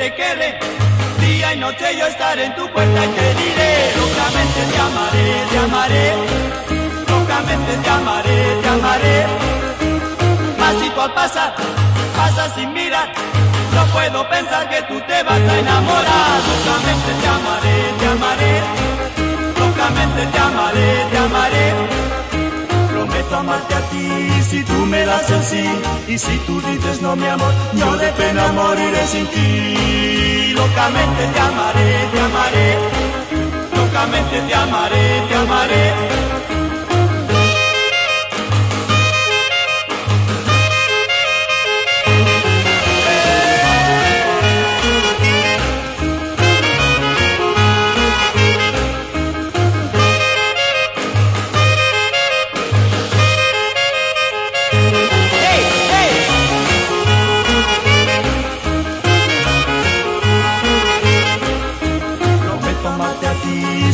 te querré. Día y noche yo estaré en tu puerta y te diré, locamente te amaré, te amaré. Locamente te amaré, te amaré. Mas si tú al pasar, pasas sin mirar, no puedo pensar que tú te vas a enamorar. Locamente te amaré, amarte a ti si tú me das el sí. Y si tú dices no, mi amor, yo de pena moriré sin ti. Locamente te amaré, te amaré. Locamente te amaré, te amaré.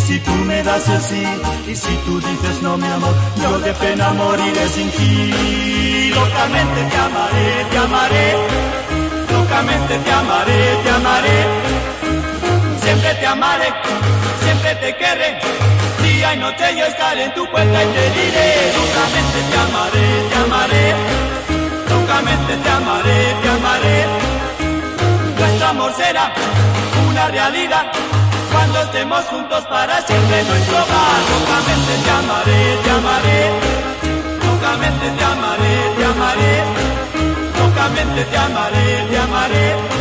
Si tú me das el sí. Y si tú dices no, mi amor, yo de pena moriré sin ti. Locamente te amaré, te amaré. Locamente te amaré, te amaré. Siempre te amaré, siempre te querré. Día y noche yo estaré en tu puerta y te diré. Locamente te amaré, te amaré. Locamente te amaré, te amaré. Nuestro amor será una realidad estemos juntos para siempre nuestro hogar. Te amaré, te amaré. Te amaré, te amaré. Locamente te amaré, te amaré. Locamente te amaré, te amaré.